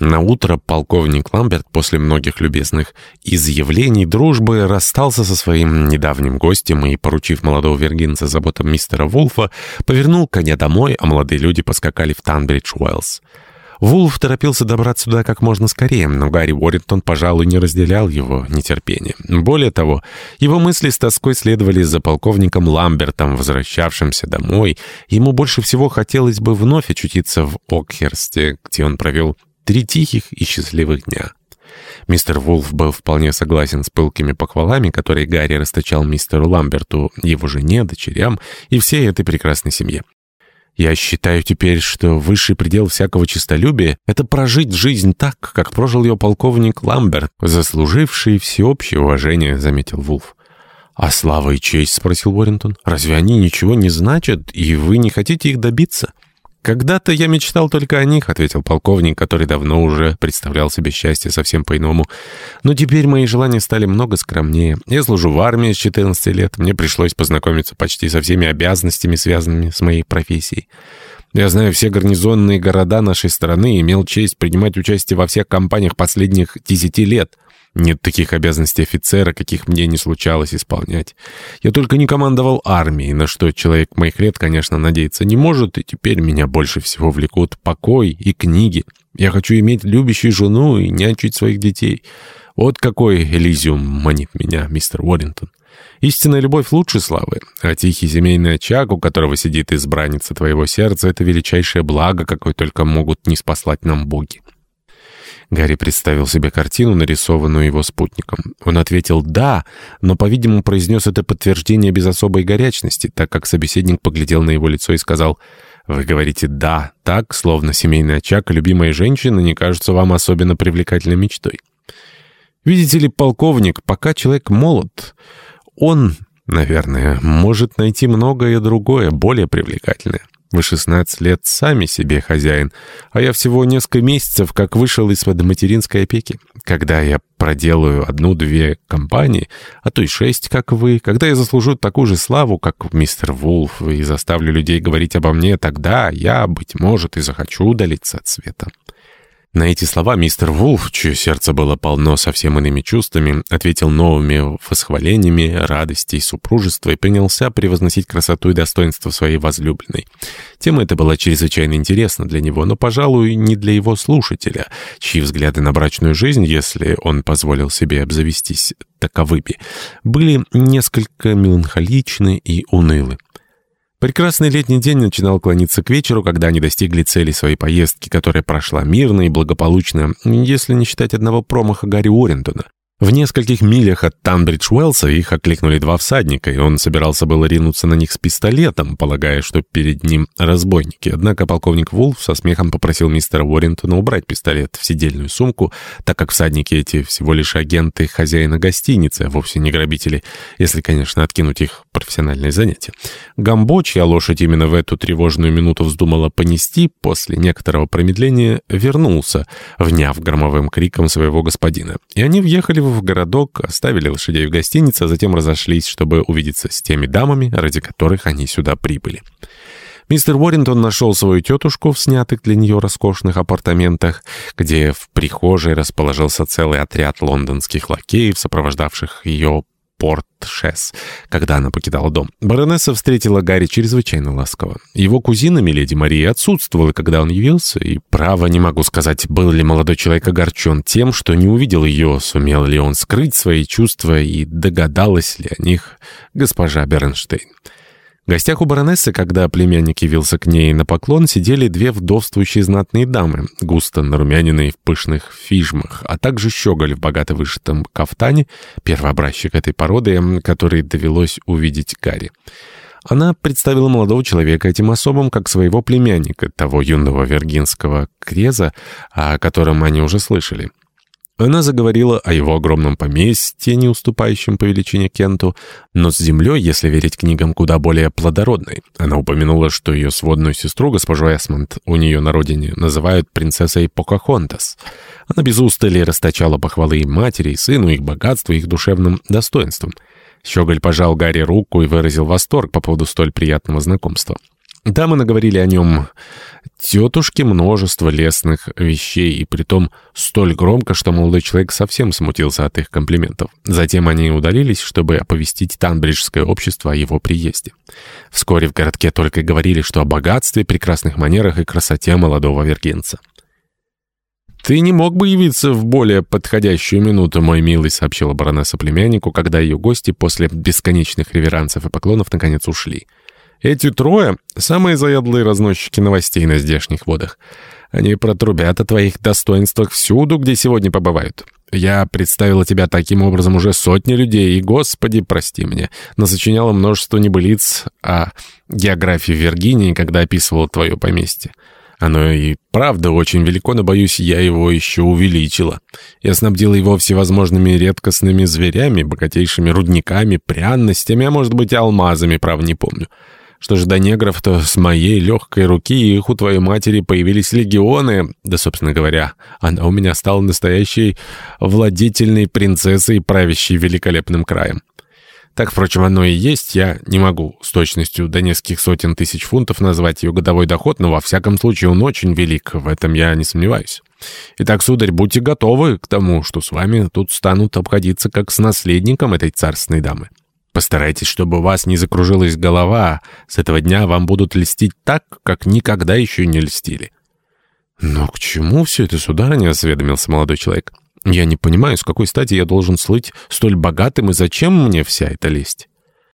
На утро полковник Ламберт после многих любезных изъявлений дружбы расстался со своим недавним гостем и, поручив молодого вергинца заботам мистера Вулфа, повернул коня домой, а молодые люди поскакали в Танбридж-Уэллс. Вулф торопился добраться туда как можно скорее, но Гарри Уоррингтон, пожалуй, не разделял его нетерпение. Более того, его мысли с тоской следовали за полковником Ламбертом, возвращавшимся домой. Ему больше всего хотелось бы вновь очутиться в Окхерсте, где он провел три тихих и счастливых дня. Мистер Вулф был вполне согласен с пылкими похвалами, которые Гарри расточал мистеру Ламберту, его жене, дочерям и всей этой прекрасной семье. Я считаю теперь, что высший предел всякого честолюбия — это прожить жизнь так, как прожил ее полковник Ламберт, заслуживший всеобщее уважение, — заметил Вулф. «А слава и честь?» — спросил Уоррентон. «Разве они ничего не значат, и вы не хотите их добиться?» «Когда-то я мечтал только о них», — ответил полковник, который давно уже представлял себе счастье совсем по-иному. «Но теперь мои желания стали много скромнее. Я служу в армии с 14 лет. Мне пришлось познакомиться почти со всеми обязанностями, связанными с моей профессией. Я знаю все гарнизонные города нашей страны и имел честь принимать участие во всех кампаниях последних десяти лет». Нет таких обязанностей офицера, каких мне не случалось исполнять. Я только не командовал армией, на что человек моих лет, конечно, надеяться не может, и теперь меня больше всего влекут покой и книги. Я хочу иметь любящую жену и нянчить своих детей. Вот какой Элизиум манит меня, мистер Уоррингтон. Истинная любовь лучше славы, а тихий семейный очаг, у которого сидит избранница твоего сердца, это величайшее благо, какое только могут не спаслать нам боги. Гарри представил себе картину, нарисованную его спутником. Он ответил «да», но, по-видимому, произнес это подтверждение без особой горячности, так как собеседник поглядел на его лицо и сказал «Вы говорите «да», так, словно семейный очаг и любимая женщина не кажутся вам особенно привлекательной мечтой». Видите ли, полковник, пока человек молод, он, наверное, может найти многое другое, более привлекательное. Вы 16 лет сами себе хозяин, а я всего несколько месяцев как вышел из-под материнской опеки. Когда я проделаю одну-две компании, а то и шесть, как вы, когда я заслужу такую же славу, как мистер Вулф, и заставлю людей говорить обо мне, тогда я, быть может, и захочу удалиться от света». На эти слова мистер Вулф, чье сердце было полно совсем иными чувствами, ответил новыми восхвалениями радости и супружества и принялся превозносить красоту и достоинство своей возлюбленной. Тема эта была чрезвычайно интересна для него, но, пожалуй, не для его слушателя, чьи взгляды на брачную жизнь, если он позволил себе обзавестись таковыми, были несколько меланхоличны и унылы. Прекрасный летний день начинал клониться к вечеру, когда они достигли цели своей поездки, которая прошла мирно и благополучно, если не считать одного промаха Гарри Уоррентона. В нескольких милях от Танбридж-Уэллса их окликнули два всадника, и он собирался было ринуться на них с пистолетом, полагая, что перед ним разбойники. Однако полковник Вулф со смехом попросил мистера Уоррентона убрать пистолет в сидельную сумку, так как всадники эти всего лишь агенты хозяина гостиницы, а вовсе не грабители, если, конечно, откинуть их профессиональные занятия. Гамбо, чья лошадь именно в эту тревожную минуту вздумала понести, после некоторого промедления вернулся, вняв громовым криком своего господина. И они въехали в городок, оставили лошадей в гостинице, а затем разошлись, чтобы увидеться с теми дамами, ради которых они сюда прибыли. Мистер Уоррингтон нашел свою тетушку в снятых для нее роскошных апартаментах, где в прихожей расположился целый отряд лондонских лакеев, сопровождавших ее Порт-Шес, когда она покидала дом. Баронесса встретила Гарри чрезвычайно ласково. Его кузина, миледи Мария, отсутствовала, когда он явился, и, право, не могу сказать, был ли молодой человек огорчен тем, что не увидел ее, сумел ли он скрыть свои чувства и догадалась ли о них госпожа Бернштейн. В гостях у баронессы, когда племянник явился к ней на поклон, сидели две вдовствующие знатные дамы, густо нарумяненные в пышных фижмах, а также щеголь в богато вышитом кафтане, первообразчик этой породы, который довелось увидеть Гарри. Она представила молодого человека этим особам как своего племянника, того юного вергинского креза, о котором они уже слышали. Она заговорила о его огромном поместье, не уступающем по величине Кенту, но с землей, если верить книгам, куда более плодородной. Она упомянула, что ее сводную сестру, госпожу Эсмонд, у нее на родине называют принцессой Покахонтас. Она без устали расточала похвалы и матери, и сыну, их богатству, их душевным достоинствам. Щеголь пожал Гарри руку и выразил восторг по поводу столь приятного знакомства. Дамы наговорили о нем тетушке множество лестных вещей, и притом столь громко, что молодой человек совсем смутился от их комплиментов. Затем они удалились, чтобы оповестить Танбриджское общество о его приезде. Вскоре в городке только говорили, что о богатстве, прекрасных манерах и красоте молодого вергенца. «Ты не мог бы явиться в более подходящую минуту, мой милый», — сообщила баронесса племяннику, когда ее гости после бесконечных реверансов и поклонов наконец ушли. Эти трое — самые заядлые разносчики новостей на здешних водах. Они протрубят о твоих достоинствах всюду, где сегодня побывают. Я представила тебя таким образом уже сотни людей, и, господи, прости мне, насочиняла множество небылиц о географии Виргинии, когда описывала твое поместье. Оно и правда очень велико, но, боюсь, я его еще увеличила. Я снабдила его всевозможными редкостными зверями, богатейшими рудниками, пряностями, а может быть, алмазами, правда, не помню. Что же до негров, то с моей легкой руки их у твоей матери появились легионы. Да, собственно говоря, она у меня стала настоящей владетельной принцессой, правящей великолепным краем. Так, впрочем, оно и есть. Я не могу с точностью до нескольких сотен тысяч фунтов назвать ее годовой доход, но во всяком случае он очень велик, в этом я не сомневаюсь. Итак, сударь, будьте готовы к тому, что с вами тут станут обходиться как с наследником этой царственной дамы. Постарайтесь, чтобы у вас не закружилась голова. С этого дня вам будут льстить так, как никогда еще не льстили». «Но к чему все это, сударыня?» — осведомился молодой человек. «Я не понимаю, с какой стати я должен слыть столь богатым и зачем мне вся эта лесть?»